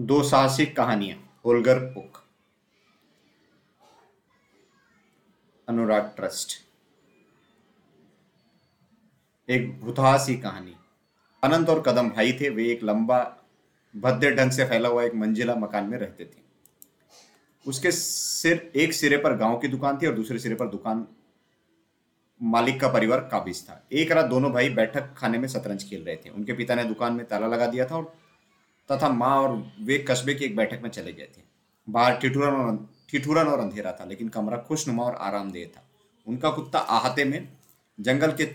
दो साहसिक कहानियाँ, ओल्गर पुक अनुराग ट्रस्ट। एक भूतहासी कहानी। अनंत और कदम भाई थे, वे एक लंबा, भद्दे ढंग से फैला हुआ एक मंजिला मकान में रहते थे। उसके सिर, एक सिरे पर गाँव की दुकान थी और दूसरे सिरे पर दुकान मालिक का परिवार काबिज था। एक रात दोनों भाई बैठक खाने में शतरंज खेल रहे थे। उनके पिता ने दुकान में ताला लगा दिया था और तथा माँ और वे कस्बे की एक बैठक में चले गए थे। बाहर ठिठुरन और ठिठुरन और अंधेरा था, लेकिन कमरा खुशनुमा और आरामदेह था। उनका कुत्ता आहते में जंगल के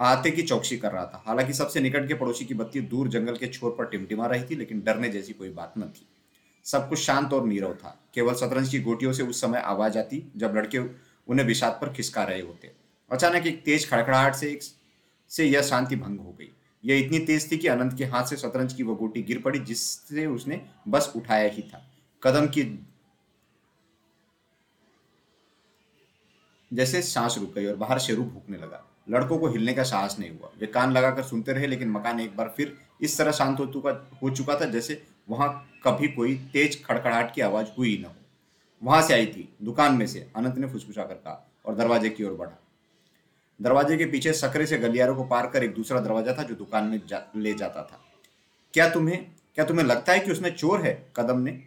आहते की चौकसी कर रहा था। हालाँकि सबसे निकट के पड़ोसी की बत्ती दूर जंगल के छोर पर टिमटिमा रही थी, लेकिन डरने जैसी कोई बात न थी। सब कुछ शांत और नीरव था। केवल शतरंज की गोटियों से उस समय आवाज़ आती जब लड़के उन्हें विषाद पर खिसका रहे होते। अचानक एक तेज खड़खड़ाहट से एक से यह शांति भंग हो गई। यह इतनी तेज थी कि अनंत के हाथ से शतरंज की वो गोटी गिर पड़ी, जिससे उसने बस उठाया ही था। कदम की जैसे सांस रुक गई और बाहर शेरू भूखने लगा। लड़कों को हिलने का साहस नहीं हुआ। वे कान लगाकर सुनते रहे, लेकिन मकान एक बार फिर इस तरह शांत हो चुका हो चुका था जैसे वहाँ कभी कोई तेज खड़खड़ाहट की आवाज़ हुई न हो। वहाँ से आई थी, दुकान में से, अनंत ने फुसफुसा कर कहा और दरवाजे की ओर बढ़ा। दरवाजे के पीछे सकरे से गलियारों को पार कर एक दूसरा दरवाज़ा था जो दुकान में जा, ले जाता था। क्या तुम्हें क्या तुम्हें लगता है कि उसमें चोर है? कदम ने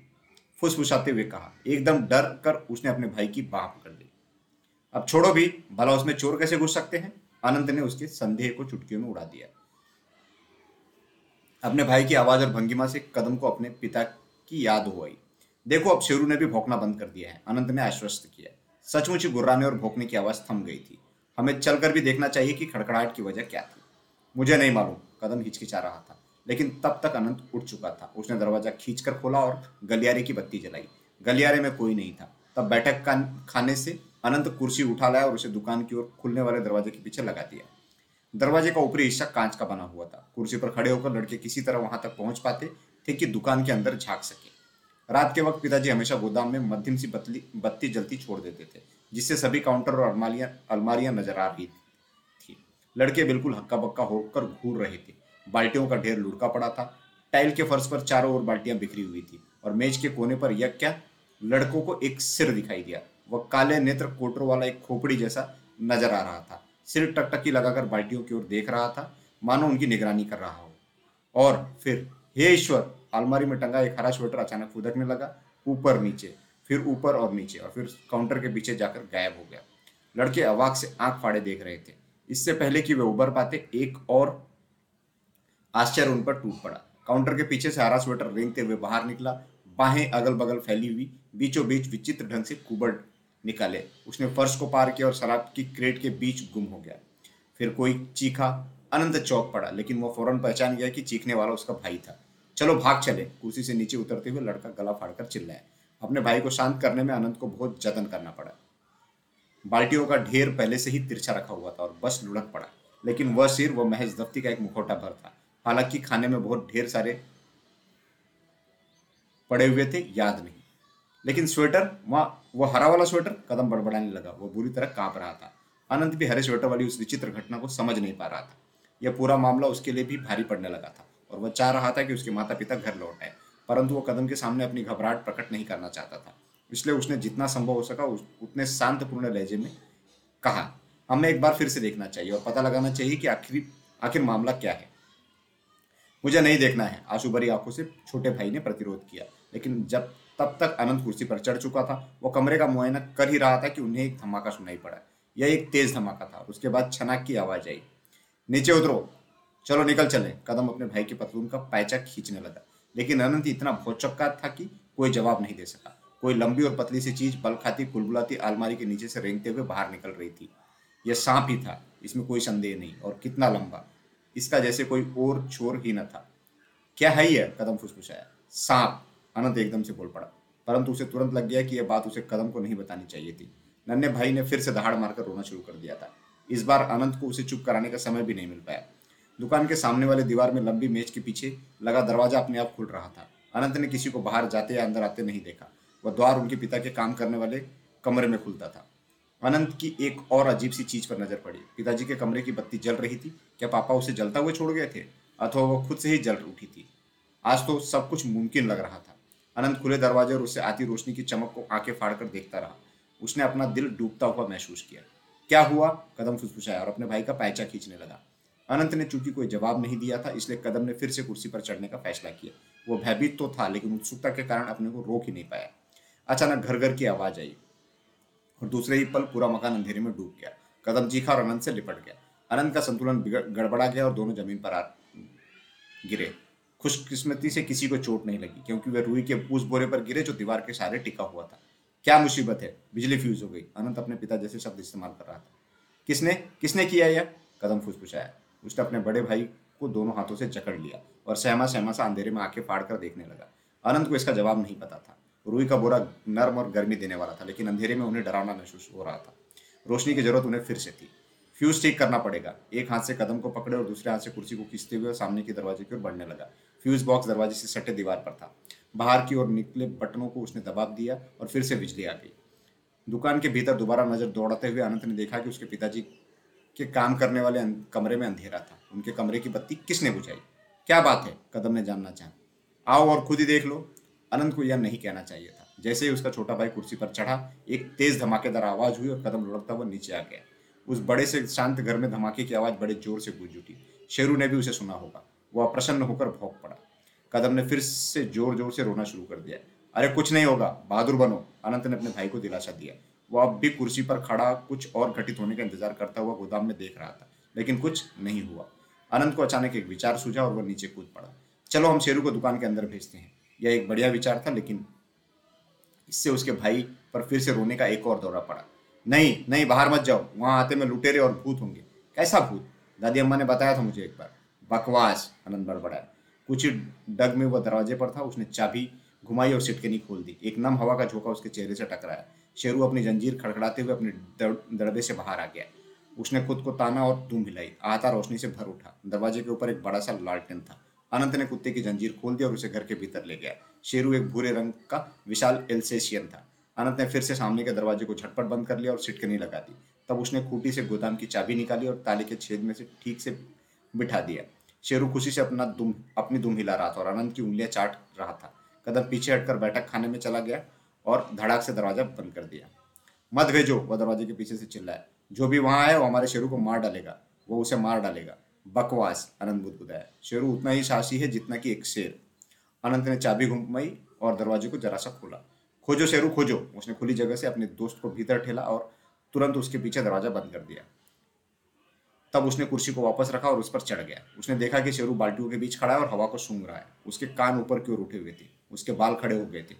फुसफुसाते हुए कहा। एकदम डर कर उसने अपने भाई की बाह पकड़ ली। अब छोड़ो भी भला उसमें चोर कैसे घुस सकते हैं? अनंत ने उसके संदेह को चुटकियों में उड़ा दिया। अपने भाई की आवाज़ और भंगिमा से कदम को अपने पिता की याद हो आई। देखो अब शेरू ने भी भोंकना बंद कर दिया है। अनंत ने आश्वस्त किया। सचमुच गुर्राने और भोंकने की आवाज़ थम गई थी। हमें चलकर भी देखना चाहिए कि खड़खड़ाहट की वजह क्या थी। मुझे नहीं मालूम, कदम हिचकिचा रहा था, लेकिन तब तक अनंत उठ चुका था। उसने दरवाज़ा खींचकर खोला और गलियारे की बत्ती जलाई। गलियारे में कोई नहीं था। तब बैठक का खाने से अनंत कुर्सी उठा लाया और उसे दुकान की ओर खुलने वाले दरवाजे के पीछे लगा दिया। दरवाजे का ऊपरी हिस्सा कांच का बना हुआ था। कुर्सी पर खड़े होकर लड़के किसी तरह वहाँ तक पहुँच पाते थे कि दुकान के अंदर झाँक सके। रात के वक्त पिताजी हमेशा गोदाम में मध्यम सी बत्ती बत्ती जलती छोड़ देते थे। जिससे सभी काउंटर और अलमारियाँ अलमारियाँ नज़र आ रही थी। लड़के बिल्कुल हक्का बक्का होकर घूर रहे थे। बाल्टियों का ढेर लुढ़का पड़ा था। टाइल के फर्श पर चारों ओर बाल्टियाँ बिखरी हुई थी और मेज के कोने पर यह क्या? लड़कों को एक सिर दिखाई दिया। वह काले नेत्र कोटरों वाला एक खोपड़ी जैसा नज़र आ रहा था। सिर टकटकी लगाकर बाल्टियों की ओर देख रहा था। मानो उनकी निगरानी कर रहा हो। और फिर, हे ईश्वर! अलमारी में टंगा एक हरा स्वेटर अचानक फुदकने लगा। ऊपर नीचे फिर ऊपर और नीचे और फिर काउंटर के पीछे जाकर गायब हो गया। लड़के अवाक से आँख फाड़े देख रहे थे। इससे पहले कि वे उबर पाते, एक और आश्चर्य उन पर टूट पड़ा। काउंटर के पीछे से हरा स्वेटर रेंगते हुए बाहर निकला। बाहें अगल बगल फैली हुई बीचों बीच विचित्र ढंग से कुबड़ निकाले। उसने फर्श को पार किया और शराब की क्रेट के बीच गुम हो गया। फिर कोई चीखा, अनंत चौक पड़ा, लेकिन वो फ़ौरन पहचान गया कि चीखने वाला उसका भाई था। चलो भाग चले, कुर्सी से नीचे उतरते हुए लड़का गला फाड़कर चिल्लाया। अपने भाई को शांत करने में अनंत को बहुत जतन करना पड़ा। बाल्टियों का ढेर पहले से ही तिरछा रखा हुआ था और बस लुढ़क पड़ा, लेकिन वह सिर, वह महज दफ्ती का एक मुखौटा भर था। हालाँकि खाने में बहुत ढेर सारे पड़े हुए थे, याद नहीं। लेकिन स्वेटर, वहाँ वो हरा वाला स्वेटर कदम बड़बड़ाने लगा। वो बुरी तरह काँप रहा था। अनंत भी हरे स्वेटर वाली उस विचित्र घटना को समझ नहीं पा रहा था। यह पूरा मामला उसके लिए भी भारी पड़ने लगा था और वह चाह रहा था कि उसके माता पिता घर लौट आए। परंतु वो कदम के सामने अपनी घबराहट प्रकट नहीं करना चाहता था। इसलिए उसने जितना संभव हो सका उतने शांतपूर्ण लहजे में कहा, हमें एक बार फिर से देखना चाहिए और पता लगाना चाहिए कि आखिर आखिर मामला क्या है। मुझे नहीं देखना है। आँसू भरी आँखों से छोटे भाई ने प्रतिरोध किया, लेकिन जब तब तक अनंत कुर्सी पर चढ़ चुका था, वो कमरे का मुआयना कर ही रहा था कि उन्हें एक धमाका सुनाई पड़ा। यह एक तेज धमाका था। उसके बाद छनाक की आवाज़ आई, नीचे उतरो। चलो निकल चले। कदम अपने भाई के पतलून का पैचा खींचने लगा। लेकिन अनंत इतना भौचक्का था कि कोई जवाब नहीं दे सका। कोई लंबी और पतली सी चीज़ बल खाती कुलबुलाती आलमारी के नीचे से रेंगते हुए बाहर निकल रही थी। यह सांप ही था, इसमें कोई संदेह नहीं और कितना लंबा। इसका जैसे कोई और छोर ही न था। क्या है यह? कदम फुसफुसाया। सांप, अनंत एकदम से बोल पड़ा। परंतु उसे तुरंत लग गया कि यह बात उसे कदम को नहीं बतानी चाहिए थी। नन्हे भाई ने फिर से दहाड़ मारकर रोना शुरू कर दिया था। इस बार अनंत को उसे चुप कराने का समय भी नहीं मिल पाया। दुकान के सामने वाले दीवार में लंबी मेज के पीछे लगा दरवाज़ा अपने आप खुल रहा था। अनंत ने किसी को बाहर जाते या अंदर आते नहीं देखा। वह द्वार उनके पिता के काम करने वाले कमरे में खुलता था। अनंत की एक और अजीब सी चीज़ पर नज़र पड़ी। पिताजी के कमरे की बत्ती जल रही थी। क्या पापा उसे जलता हुए छोड़ गए थे? अथवा वह खुद से ही जल उठी थी? आज तो सब कुछ मुमकिन लग रहा था। अनंत खुले दरवाजे और उससे आती रोशनी की चमक को आँखें फाड़कर देखता रहा। उसने अपना दिल डूबता हुआ महसूस किया। क्या हुआ? कदम फुसफुसाया और अपने भाई का पैचा खींचने लगा। अनंत ने चूँकि कोई जवाब नहीं दिया था, इसलिए कदम ने फिर से कुर्सी पर चढ़ने का फैसला किया। वो भयभीत तो था, लेकिन उत्सुकता के कारण अपने को रोक ही नहीं पाया। अचानक घर घर की आवाज़ आई और दूसरे ही पल पूरा मकान अंधेरे में डूब गया। कदम चीखा और अनंत से लिपट गया। अनंत का संतुलन गड़बड़ा गया और दोनों ज़मीन पर आ गिरे। खुशकिस्मती से किसी को चोट नहीं लगी, क्योंकि वह रुई के उस बोरे पर गिरे जो दीवार के सहारे टिका हुआ था। क्या मुसीबत है? बिजली फ्यूज हो गई। अनंत अपने पिता जैसे शब्द इस्तेमाल कर रहा था। किसने? किसने किया यह? कदम फुसफुसाया। उसने अपने बड़े भाई को दोनों हाथों से जकड़ लिया और सहमा सहमा सा अंधेरे में आँखें फाड़ कर देखने लगा। अनंत को इसका जवाब नहीं पता था। रुई का बोरा नर्म और गर्मी देने वाला था, लेकिन अंधेरे में उन्हें डरावना महसूस हो रहा था। रोशनी की ज़रूरत उन्हें फिर से थी। फ्यूज ठीक करना पड़ेगा। एक हाथ से कदम को पकड़े और दूसरे हाथ से कुर्सी को खींचते हुए सामने के दरवाजे की ओर बढ़ने लगा। फ्यूज बॉक्स दरवाजे से सटे दीवार पर था। बाहर की ओर निकले बटनों को उसने दबाव दिया और फिर से बिजली आ गई। दुकान के भीतर दोबारा नज़र दौड़ाते हुए अनंत ने देखा कि उसके पिताजी के काम करने वाले अं-, कमरे में अंधेरा था। उनके कमरे की बत्ती किसने बुझाई? क्या बात है? कदम ने जानना चाहा। आओ और खुद ही देख लो। अनंत को यह नहीं कहना चाहिए था। जैसे ही उसका छोटा भाई कुर्सी पर चढ़ा एक तेज धमाकेदार आवाज़ हुई और कदम लुढ़कता हुआ नीचे आ गया। उस बड़े से शांत घर में धमाके की आवाज़ बड़े ज़ोर से गूंज उठी। शेरू ने भी उसे सुना होगा। वह प्रसन्न होकर भौंक पड़ा। कदम ने फिर से ज़ोर ज़ोर से रोना शुरू कर दिया। अरे कुछ नहीं होगा। बहादुर बनो। अनंत ने अपने भाई को दिलासा दिया। वो अब भी कुर्सी पर खड़ा कुछ और घटित होने का इंतज़ार करता हुआ गोदाम में देख रहा था, लेकिन कुछ नहीं हुआ। अनंत को अचानक एक विचार सूझा और वह नीचे कूद पड़ा। चलो, हम शेरू को दुकान के अंदर भेजते हैं। यह एक बढ़िया विचार था, लेकिन इससे उसके भाई पर फिर से रोने का एक और दौरा पड़ा। नहीं नहीं, बाहर मत जाओ, वहाँ आते में लुटेरे और भूत होंगे। कैसा भूत? दादी अम्मा ने बताया था मुझे एक बार। बकवास आनंद बड़बड़ाया। कुछ ही डग में वह दरवाजे पर था, उसने चाबी घुमाई और सिटकनी खोल दी। एक नम हवा का झोंका उसके चेहरे से टकराया। शेरू अपनी जंजीर खड़खड़ाते हुए अपने दड़बे से बाहर आ गया। उसने खुद को ताना और धूम हिलाई आता रोशनी से भर उठा। दरवाजे के ऊपर एक बड़ा सा लालटेन था। अनंत ने कुत्ते की जंजीर खोल दी और उसे घर के भीतर ले गया। शेरू एक भूरे रंग का विशाल एल्सेशियन था। अनंत ने फिर से सामने के दरवाजे को झटपट बंद कर लिया और सिटकनी लगा दी। तब उसने खूटी से गोदाम की चाबी निकाली और ताले के छेद में से ठीक से बिठा दिया। शेरू खुशी से अपना दुम, अपनी दुम हिला रहा था और अनंत की उंगलियाँ चाट रहा था। कदम पीछे हटकर बैठक खाने में चला गया और धड़ाक से दरवाज़ा बंद कर दिया। मत भेजो, वह दरवाजे के पीछे से चिल्लाया जो भी वहाँ आए, वो हमारे शेरू को मार डालेगा। वो उसे मार डालेगा। बकवास, अनंत बुदबुदाया शेरू उतना ही साहसी है जितना कि एक शेर। अनंत ने चाबी घुमाई और दरवाजे को जरा सा खोला। खोजो, शेरू, खोजो। उसने खुली जगह से अपने दोस्त को भीतर ठेला और तुरंत उसके पीछे दरवाज़ा बंद कर दिया। तब उसने कुर्सी को वापस रखा और उस पर चढ़ गया। उसने देखा कि शेरू बाल्टियों के बीच खड़ा है और हवा को सूंघ रहा है। उसके कान ऊपर की ओर उठे हुए थे। उसके बाल खड़े हो गए थे।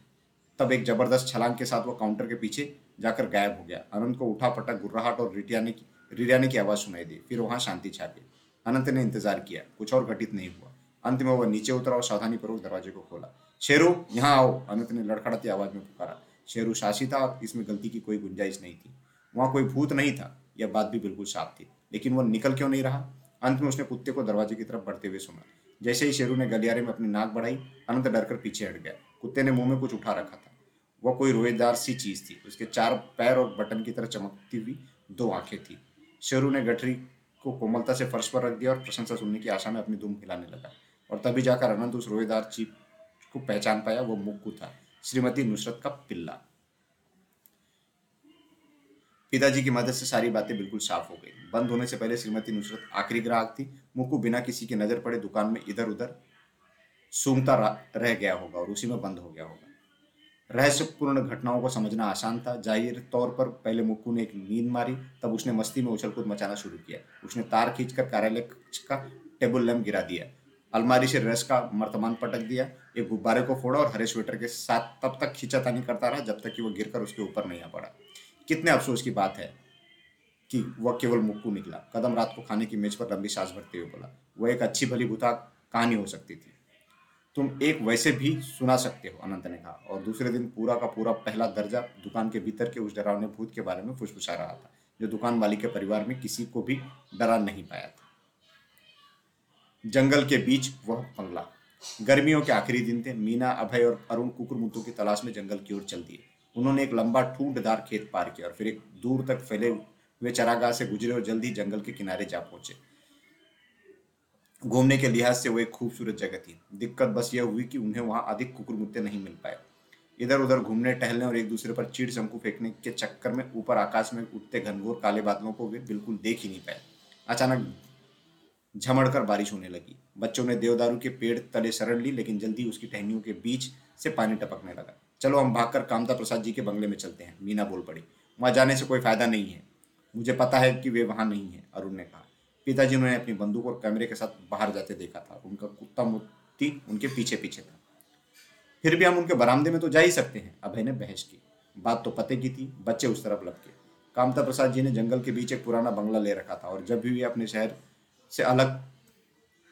तब एक ज़बरदस्त छलांग के साथ वो काउंटर के पीछे जाकर गायब हो गया। अनंत को उठा पटक, गुर्राहट और रिटियाने की, रिरियाने की आवाज़ सुनाई दी। फिर वहाँ शांति छा गई। अनंत ने इंतज़ार किया। कुछ और घटित नहीं हुआ। अंत में वह नीचे उतरा और सावधानी पूर्वक दरवाजे को खोला। शेरू, यहाँ आओ। अनंत ने लड़खड़ाती आवाज़ में पुकारा। शेरू शासी था इसमें गलती की कोई गुंजाइश नहीं थी। वहाँ कोई भूत नहीं था। यह बात भी बिल्कुल साफ़ थी। लेकिन वह निकल क्यों नहीं रहा? अंत में उसने कुत्ते को दरवाजे की तरफ़ बढ़ते हुए सुना। जैसे ही शेरू ने गलियारे में अपनी नाक बढ़ाई, अनंत डरकर पीछे हट गया। कुत्ते ने मुँह में कुछ उठा रखा था। वह कोई रोएदार सी चीज़ थी। उसके चार पैर और बटन की तरह चमकती हुई दो आँखें थी। शेरू ने गठरी को कोमलता से फर्श पर रख दिया और प्रशंसा सुनने की आशा में अपनी दुम हिलाने लगा। और तभी जाकर अनंत उस रोएदार चीप को पहचान पाया। वो मुक्कू था, श्रीमती नुसरत का पिल्ला। पिताजी की मदद से सारी बातें बिल्कुल साफ़ हो गई। बंद होने से पहले श्रीमती नुसरत आखिरी ग्राहक थी। मुक्कू बिना किसी की नज़र पड़े दुकान में इधर उधर सूंघता रह गया होगा और उसी में बंद हो गया होगा। रहस्यपूर्ण घटनाओं को समझना आसान था। ज़ाहिर तौर पर पहले मुक्कू ने एक नींद मारी, तब उसने मस्ती में उछल कूद मचाना शुरू किया। उसने तार खींचकर कार्यालय का टेबल लैम्प गिरा दिया। अलमारी से रस का मर्तमान पटक दिया। एक गुब्बारे को फोड़ा और हरे स्वेटर के साथ तब तक खींचातानी करता रहा, जब तक कि वह गिरकर उसके ऊपर नहीं आ पड़ा। कितने अफसोस की बात है कि वह केवल मुक्कू निकला। कदम रात को खाने की मेज पर लंबी सांस भरते हुए बोला, वह एक अच्छी भली भूता कहानी हो सकती थी। तुम एक वैसे भी सुना सकते हो, अनंत ने कहा। और दूसरे दिन पूरा का पूरा पहला दर्जा दुकान के भीतर के उस डरावने भूत के बारे में फुसफुसा रहा था, जो दुकान मालिक के परिवार में किसी को भी डरा नहीं पाया था। जंगल के बीच वह बंगला। गर्मियों के आखिरी दिन थे। मीना, अभय और अरुण कुकुर मुतों की तलाश में जंगल की ओर चल दिए। उन्होंने एक लंबा ठूंठदार खेत पार किया और फिर एक दूर तक फैले हुए चरागाह से गुजरे और जल्दी जंगल के किनारे जा पहुँचे। घूमने के लिहाज से वो एक खूबसूरत जगह थी। दिक्कत बस यह हुई कि उन्हें वहाँ अधिक कुकुर मुत्ते नहीं मिल पाए। इधर उधर घूमने, टहलने और एक दूसरे पर चीड़ शंकु फेंकने के चक्कर में ऊपर आकाश में उठते घनघोर काले बादलों को वे बिल्कुल देख ही नहीं पाए। अचानक झमड़कर बारिश होने लगी। बच्चों ने देवदारू के पेड़ तले शरण ली, लेकिन जल्दी उसकी टहनियों के बीच से पानी टपकने लगा। चलो, हम भागकर कामता प्रसाद जी के बंगले में चलते हैं। मीना बोल पड़ी, वहाँ जाने से कोई फ़ायदा नहीं है। मुझे पता है कि वे वहाँ नहीं है, अरुण ने कहा। पिताजी ने अपनी बंदूक और कैमरे के साथ बाहर जाते देखा था। उनका कुत्ता मुत्ती उनके पीछे पीछे था। फिर भी हम उनके बरामदे में तो जा ही सकते हैं, अभय ने बहस की। बात तो पते की थी, बच्चे उस तरफ़ लपके। कामता प्रसाद जी ने जंगल के बीच एक पुराना बंगला ले रखा था और जब भी वे अपने शहर से अलग,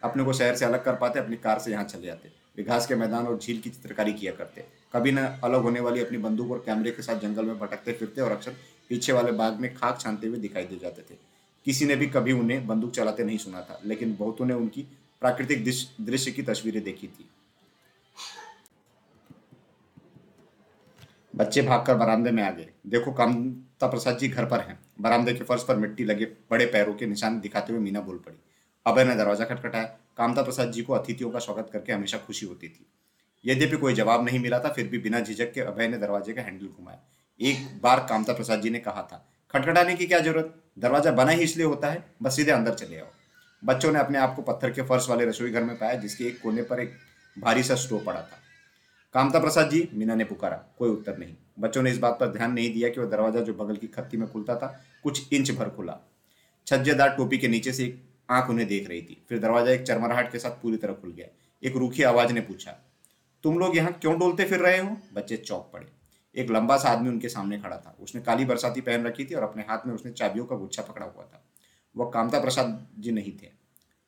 अपने को शहर से अलग कर पाते, अपनी कार से यहाँ चले जाते। वे घास के मैदान और झील की चित्रकारी किया करते। कभी न अलग होने वाली अपनी बंदूक और कैमरे के साथ जंगल में भटकते फिरते और अक्सर पीछे वाले बाग में खाक छानते हुए दिखाई दे जाते थे। किसी ने भी कभी उन्हें बंदूक चलाते नहीं सुना था, लेकिन बहुतों ने उनकी प्राकृतिक दृश्य की तस्वीरें देखी थी। बच्चे भागकर बरामदे में आ गए। देखो, कामता प्रसाद जी घर पर हैं। बरामदे के फर्श पर मिट्टी लगे बड़े पैरों के निशान दिखाते हुए मीना बोल पड़ी। अभय ने दरवाज़ा खटखटाया। कामता प्रसाद जी को अतिथियों का स्वागत करके हमेशा खुशी होती थी। यद्यपि कोई जवाब नहीं मिला था, फिर भी बिना झिझक के अभय ने दरवाजे का हैंडल घुमाया। एक बार कामता प्रसाद जी ने कहा था, खटखटाने की क्या ज़रूरत? दरवाज़ा बना ही इसलिए होता है, बस सीधे अंदर चले आओ। बच्चों ने अपने आप को पत्थर के फर्श वाले रसोई घर में पाया, जिसके एक कोने पर एक भारी सा स्टोव पड़ा था। कामता प्रसाद जी, मीना ने पुकारा, कोई उत्तर नहीं। बच्चों ने इस बात पर ध्यान नहीं दिया कि वह दरवाज़ा जो बगल की खत्ती में खुलता था, कुछ इंच भर खुला। छज्जेदार टोपी के नीचे से एक आँख उन्हें देख रही थी। फिर दरवाज़ा एक चरमराहट के साथ पूरी तरह खुल गया। एक रूखी आवाज़ ने पूछा, तुम लोग यहाँ क्यों डोलते फिर रहे हो? बच्चे चौक पड़े। एक लंबा सा आदमी उनके सामने खड़ा था। उसने काली बरसाती पहन रखी थी और अपने हाथ में उसने चाबियों का गुच्छा पकड़ा हुआ था। वह कामता प्रसाद जी नहीं थे।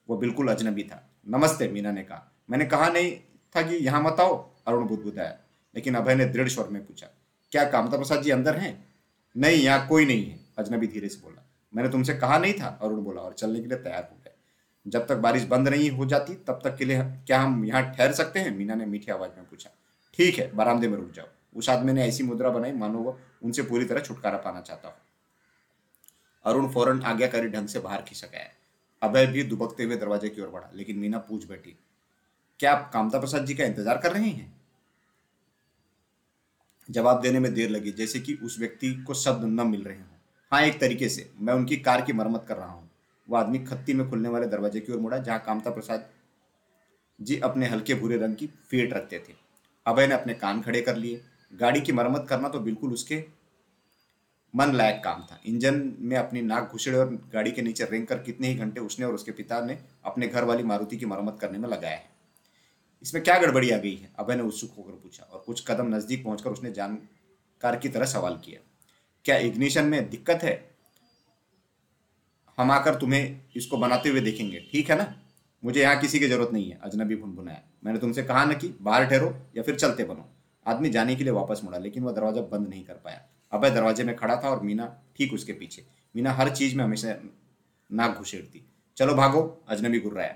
वो बिल्कुल अजनबी था। नमस्ते, मीना ने कहा। मैंने कहा नहीं था कि यहाँ मत आओ, अरुण बुदबुदाया लेकिन अभय ने दृढ़ स्वर में पूछा, क्या कामता प्रसाद जी अंदर हैं? नहीं, यहाँ कोई नहीं है, अजनबी धीरे से बोला। मैंने तुमसे कहा नहीं था, अरुण बोला, और चलने के लिए तैयार हो गए। जब तक बारिश बंद नहीं हो जाती, तब तक के लिए क्या हम यहाँ ठहर सकते हैं? मीना ने मीठी आवाज़ में पूछा। ठीक है, बरामदे में रुक जाओ। उस आदमी ने ऐसी मुद्रा बनाई, मानो वो उनसे पूरी तरह छुटकारा पाना चाहता हो। अरुण फ़ौरन आज्ञाकारी ढंग से बाहर खिसक आया। अभय भी दुबकते हुए दरवाजे की ओर बढ़ा, लेकिन मीना पूछ बैठी, क्या आप कामता प्रसाद जी का इंतज़ार कर रहे हैं? जवाब देने में देर लगी, जैसे कि उस व्यक्ति को शब्द न मिल रहे हों। हाँ एक तरीके से, मैं उनकी कार की मरम्मत कर रहा हूँ। वो आदमी खत्ती में खुलने वाले दरवाजे की ओर मुड़ा, जहाँ कामता प्रसाद जी अपने हल्के भूरे रंग की फेट रखते थे। अभय ने अपने कान खड़े कर लिए। गाड़ी की मरम्मत करना तो बिल्कुल उसके मन लायक काम था। इंजन में अपनी नाक घुसड़े और गाड़ी के नीचे रेंग कर कितने ही घंटे उसने और उसके पिता ने अपने घर वाली मारुति की मरम्मत करने में लगाया है। इसमें क्या गड़बड़ी आ गई है? अभय ने उत्सुक होकर पूछा और कुछ कदम नज़दीक पहुंचकर उसने जानकार की तरह सवाल किया। क्या इग्निशन में दिक्कत है? हम आकर तुम्हें इसको बनाते हुए देखेंगे। ठीक है ना? मुझे यहाँ किसी की ज़रूरत नहीं है। अजनबी भुनभुनाया। मैंने तुमसे कहा ना कि बाहर ठहरो या फिर चलते बनो। आदमी जाने के लिए वापस मुड़ा, लेकिन वह दरवाज़ा बंद नहीं कर पाया। अभय दरवाजे में खड़ा था और मीना ठीक उसके पीछे। मीना हर चीज़ में हमेशा नाक घुसेड़ती। चलो भागो, अजनबी गुर्राया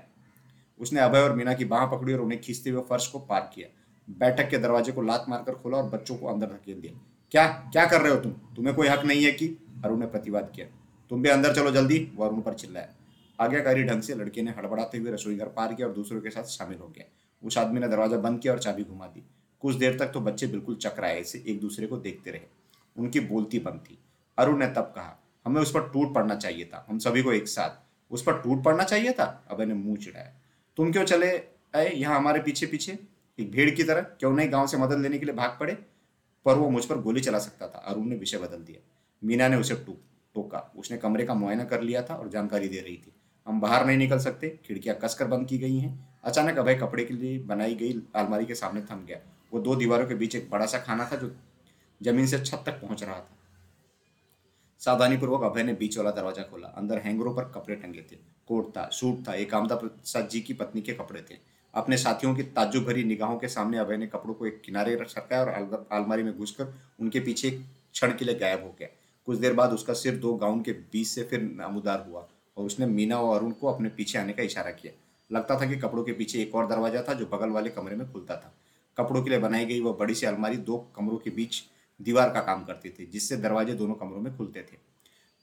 उसने अभय और मीना की बाह पकड़ी और उन्हें खींचते हुए फर्श को पार किया। बैठक के दरवाजे को लात मारकर खोला और बच्चों को अंदर धकेल दिया। क्या? क्या कर रहे हो तुम? तुम्हें कोई हक नहीं है कि? अरुण ने प्रतिवाद किया। तुम भी अंदर चलो जल्दी वो अरुण पर चिल्लाया। आज्ञाकारी ढंग से लड़के ने हड़बड़ाते हुए रसोई घर पार किया और दूसरों के साथ शामिल हो गया। उस आदमी ने दरवाज़ा बंद किया और चाबी घुमा दी। कुछ देर तक तो बच्चे बिल्कुल चकराए से एक दूसरे को देखते रहे। उनकी बोलती बंद थी। अरुण ने तब कहा, हमें उस पर टूट पड़ना चाहिए था। हम सभी को एक साथ। उस पर टूट पड़ना चाहिए था? अभय ने मुँह चिढ़ाया। तुम क्यों चले आए यहाँ हमारे पीछे पीछे एक भीड़ की तरह क्यों नहीं गाँव से मदद लेने के लिए भाग पड़े? पर वो मुझ पर गोली चला सकता था। अरुण ने विषय बदल दिया। मीना ने उसे टोका। उसने कमरे का मुआयना कर लिया था और जानकारी दे रही थी। हम बाहर नहीं निकल सकते। खिड़कियाँ कसकर बंद की गई हैं। अचानक अभय कपड़े के लिए बनाई गई अलमारी के सामने थम गया। वो दो दीवारों के बीच एक बड़ा सा खाना था जो ज़मीन से छत तक पहुँच रहा था। सावधानीपूर्वक अभय ने बीच वाला दरवाज़ा खोला। अंदर हैंगरों पर कपड़े टंगे थे। कोट था, सूट था एक आमदा प्रसाद जी की पत्नी के कपड़े थे। अपने साथियों की ताजुब भरी निगाहों के सामने अभय ने कपड़ों को एक किनारे रख सरकाया और आलमारी में घुसकर उनके पीछे एक क्षण के लिए गायब हो गया। कुछ देर बाद उसका सिर दो गाउन के बीच से फिर नामुदार हुआ और उसने मीना और अरुण को अपने पीछे आने का इशारा किया। लगता था कि कपड़ों के पीछे एक और दरवाज़ा था जो बगल वाले कमरे में खुलता था। कपड़ों के लिए बनाई गई वह बड़ी सी अलमारी दो कमरों के बीच दीवार का काम करती थी, जिससे दरवाजे दोनों कमरों में खुलते थे।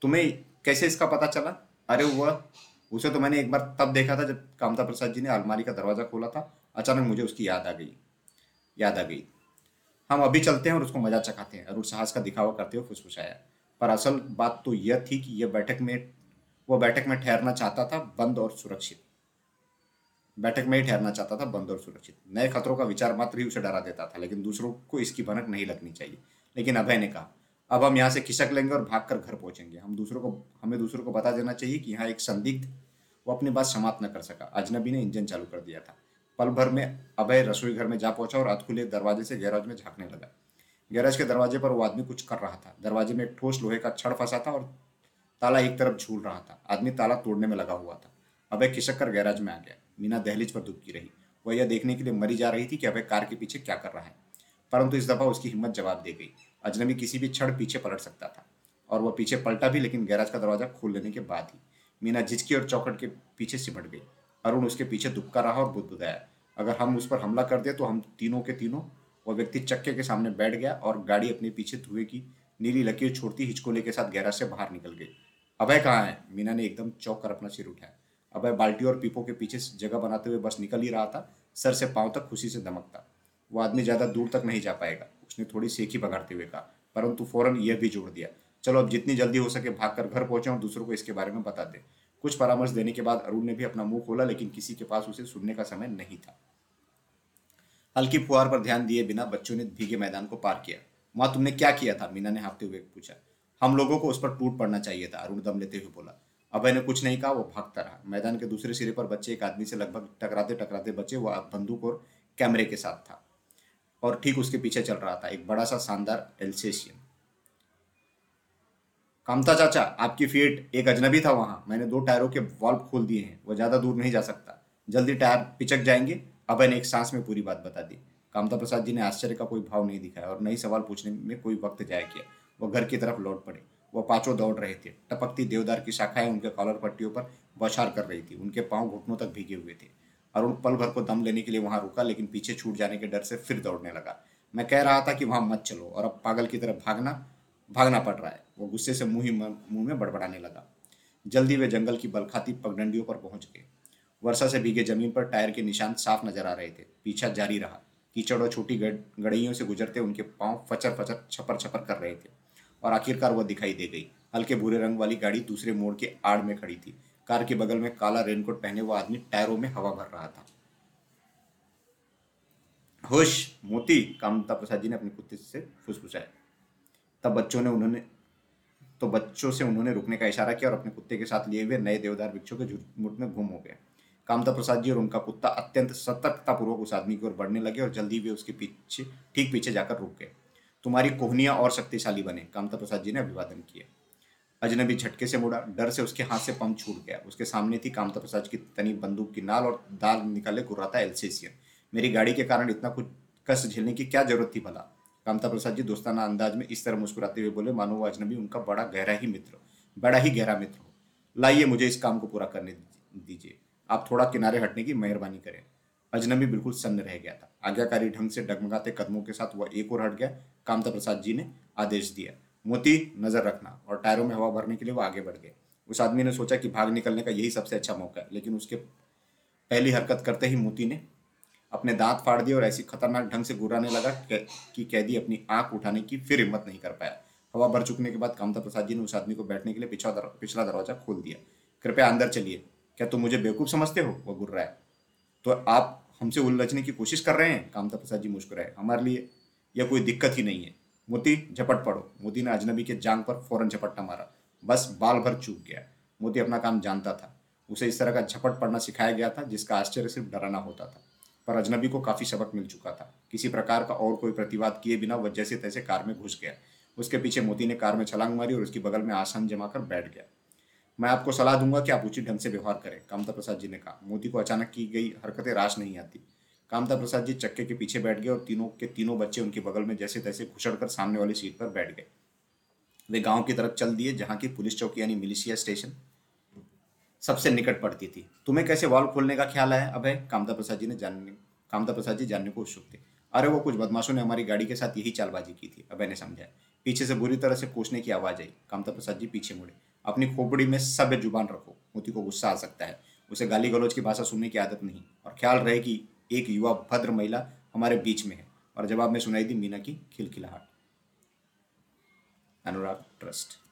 तुम्हें कैसे इसका पता चला? अरे वह उसे तो मैंने एक बार तब देखा था जब कामता प्रसाद जी ने अलमारी का दरवाज़ा खोला था। अचानक मुझे उसकी याद आ गई, याद आ गई। हम अभी चलते हैं और उसको मज़ा चखाते हैं अरुण साहस का दिखावा करते हुए फुसफुसाया। पर असल बात तो यह थी कि यह बैठक में वह बैठक में ठहरना चाहता था, बंद और सुरक्षित। बैठक में ही ठहरना चाहता था बंद और सुरक्षित। नए खतरों का विचार मात्र ही उसे डरा देता था, लेकिन दूसरों को इसकी भनक नहीं लगनी चाहिए। लेकिन अभय ने कहा, अब हम यहाँ से खिसक लेंगे और भागकर घर पहुँचेंगे। हम दूसरों को, हमें दूसरों को बता देना चाहिए कि यहाँ एक संदिग्ध, वो अपनी बात समाप्त न कर सका। अजनबी ने इंजन चालू कर दिया था। पल भर में अभय रसोई घर में जा पहुँचा और अधखुले दरवाजे से गैराज में झांकने लगा। गैराज के दरवाजे पर वो आदमी कुछ कर रहा था। दरवाजे में एक ठोस लोहे का छड़ फंसा था और ताला एक तरफ़ झूल रहा था। आदमी ताला तोड़ने में लगा हुआ था। अभय खिसक कर गैराज में आ गया। मीना दहलीज पर दुबकी रही। वह यह देखने के लिए मरी जा रही थी कि अभय कार के पीछे क्या कर रहा है। परंतु इस दफ़ा उसकी हिम्मत जवाब दे गई। अजनबी किसी भी क्षण पीछे पलट सकता था और वह पीछे पलटा भी, लेकिन गैराज का दरवाज़ा खोल लेने के बाद ही मीना झिझकी और चौकट के पीछे सिमट गई। अरुण उसके पीछे दुबका रहा और बुद्ध बुदबुदाया, अगर हम उस पर हमला कर दे तो हम तीनों के तीनों। वह व्यक्ति चक्के के सामने बैठ गया और गाड़ी अपने पीछे धुएँ की नीली लकीर छोड़ती हिचकोले के साथ गैराज से बाहर निकल गई। अभय कहाँ है? मीना ने एकदम चौक कर अपना सिर उठाया। अभय बाल्टी और पीपो के पीछे जगह बनाते हुए बस निकल ही रहा था, सर से पाँव तक खुशी से दमकता। वो आदमी ज़्यादा दूर तक नहीं जा पाएगा, उसने थोड़ी सेखी पकड़ते हुए कहा, परंतु फ़ौरन यह भी जोड़ दिया, चलो अब जितनी जल्दी हो सके भागकर घर पहुँचे और दूसरों को इसके बारे में बता दे। कुछ परामर्श देने के बाद अरुण ने भी अपना मुँह खोला, लेकिन किसी के पास उसे सुनने का समय नहीं था। हल्की फुहार पर ध्यान दिए बिना बच्चों ने भीगे मैदान को पार किया। माँ, तुमने क्या किया था? मीना ने हाँफते हुए पूछा। हम लोगों को उस पर टूट पड़ना चाहिए था, अरुण दम लेते हुए बोला। अभय ने कुछ नहीं कहा, वो भागता रहा। मैदान के दूसरे सिरे पर बच्चे एक आदमी से लगभग टकराते टकराते बचे वो बंदूक और कैमरे के साथ था और ठीक उसके पीछे चल रहा था, एक बड़ा सा शानदार एल्सेशियन। कामता चाचा, आपकी फीट एक अजनबी था वहाँ। मैंने दो टायरों के वॉल्व खोल दिए हैं, वो ज़्यादा दूर नहीं जा सकता। जल्दी टायर पिचक जाएँगे। अभय ने एक सांस में पूरी बात बता दी। कामता प्रसाद जी ने आश्चर्य का कोई भाव नहीं दिखाया और नई सवाल पूछने में कोई वक्त जाया किया। वो घर की तरफ़ लौट पड़े। वो पाँचों दौड़ रहे थे। टपकती देवदार की शाखाएँ उनके कॉलर पट्टियों पर बौछार कर रही थी। उनके पाँव घुटनों तक भीगे हुए थे। अरुण पल भर को दम लेने के लिए वहाँ रुका, लेकिन पीछे छूट जाने के डर से फिर दौड़ने लगा। मैं कह रहा था कि वहाँ मत चलो और अब पागल की तरफ़ भागना भागना पड़ रहा है। वो गुस्से से मुँह ही मुँह में बड़बड़ाने लगा। जल्दी वे जंगल की बलखाती पगडंडियों पर पहुँच गए। वर्षा से भीगे ज़मीन पर टायर के निशान साफ़ नज़र आ रहे थे। पीछा जारी रहा। कीचड़ और छोटी गड़इयों से गुजरते उनके पाँव फचर फचर छपर छपर कर रहे थे। और आखिरकार वह दिखाई दे गई। हल्के भूरे रंग वाली गाड़ी दूसरे मोड़ के आड़ में खड़ी थी। कार के बगल में काला रेनकोट पहने हुआ आदमी टायरों में हवा भर रहा था। होश, मोती, कामता प्रसाद जी ने अपने कुत्ते से फुसफुसाया। तब बच्चों ने उन्होंने तो बच्चों से उन्होंने रुकने का इशारा किया और अपने कुत्ते के साथ लिए हुए नए देवदार वृक्षों के झुटमुट में घूम हो गए। कामता प्रसाद जी और उनका कुत्ता अत्यंत सतर्कतापूर्वक उस आदमी की ओर बढ़ने लगे और जल्दी वे उसके पीछे, ठीक पीछे जाकर रुक गए। तुम्हारी कोहनियाँ और शक्तिशाली बने। कामता प्रसाद जी ने अभिवादन किया। अजनबी झटके से मुड़ा। डर से उसके हाथ से पंप छूट गया। उसके सामने थी कामता प्रसाद की तनी बंदूक की नाल और दाल निकाले गुर्राता एल्सेसियन। मेरी गाड़ी के कारण इतना कुछ कष्ट झेलने की क्या ज़रूरत थी भला? कामता प्रसाद जी दोस्ताना अंदाज में इस तरह मुस्कुराते हुए बोले, मानो वो अजनबी उनका बड़ा गहरा ही मित्र बड़ा ही गहरा मित्र हो। लाइए मुझे इस काम को पूरा करने दीजिए। आप थोड़ा किनारे हटने की मेहरबानी करें। अजनबी बिल्कुल सन्न रह गया था। आज्ञाकारी ढंग से डगमगाते कदमों के साथ वह एक और हट गया। कामता प्रसाद जी ने आदेश दिया मोती नज़र रखना और टायरों में हवा भरने के लिए वो आगे बढ़ गए। उस आदमी ने सोचा कि भाग निकलने का यही सबसे अच्छा मौका है लेकिन उसके पहली हरकत करते ही मोती ने अपने दांत फाड़ दिए और ऐसी खतरनाक ढंग से गुराने लगा कि कैदी अपनी आँख उठाने की फिर हिम्मत नहीं कर पाया। हवा भर चुकने के बाद कामता प्रसाद जी ने उस आदमी को बैठने के लिए पिछला दर, पिछला दरवाज़ा खोल दिया। कृपया अंदर चलिए। क्या तुम मुझे बेवकूफ़ समझते हो? वह गुर्रा है तो आप हमसे उलझने की कोशिश कर रहे हैं? कामता प्रसाद जी मुस्कुराए। हमारे लिए यह कोई दिक्कत ही नहीं है। मोती, झपट पड़ो। मोती ने अजनबी के जांग पर फ़ौरन झपट्टा मारा। बस बाल भर चूक गया। मोती अपना काम जानता था। उसे इस तरह का झपट पड़ना सिखाया गया था, जिसका आश्चर्य सिर्फ़ डराना होता था। पर अजनबी को काफ़ी सबक मिल चुका था। किसी प्रकार का और कोई प्रतिवाद किए बिना वह जैसे तैसे कार में घुस गया। उसके पीछे मोती ने कार में छलांग मारी और उसकी बगल में आसन जमाकर बैठ गया। मैं आपको सलाह दूँगा कि आप उचित ढंग से व्यवहार करें। कामता प्रसाद जी ने कहा। मोदी को अचानक की गई हरकतें राश नहीं आती। कामता प्रसाद जी चक्के के पीछे बैठ गए और तीनों के तीनों बच्चे उनके बगल में जैसे तैसे घुसड़ कर सामने वाली सीट पर बैठ गए। वे गाँव की तरफ़ चल दिए, जहाँ की पुलिस चौकी यानी मिलिशिया स्टेशन सबसे निकट पड़ती थी। तुम्हें कैसे वॉल्व खोलने का ख्याल है अभय कामता प्रसाद जी ने जानने, कामता प्रसाद जी जानने को उत्सुक थे। अरे, वो कुछ बदमाशों ने हमारी गाड़ी के साथ यही चालबाजी की थी। अभय ने समझाया। पीछे से बुरी तरह से कोसने की आवाज़ आई। कामता प्रसाद जी पीछे मुड़े। अपनी खोपड़ी में सभ्य ज़ुबान रखो। मोती को गुस्सा आ सकता है। उसे गाली गलौज की भाषा सुनने की आदत नहीं। और ख्याल रहे कि एक युवा भद्र महिला हमारे बीच में है। और जवाब में सुनाई दी मीना की खिलखिलाहट। अनुराग, ट्रस्ट।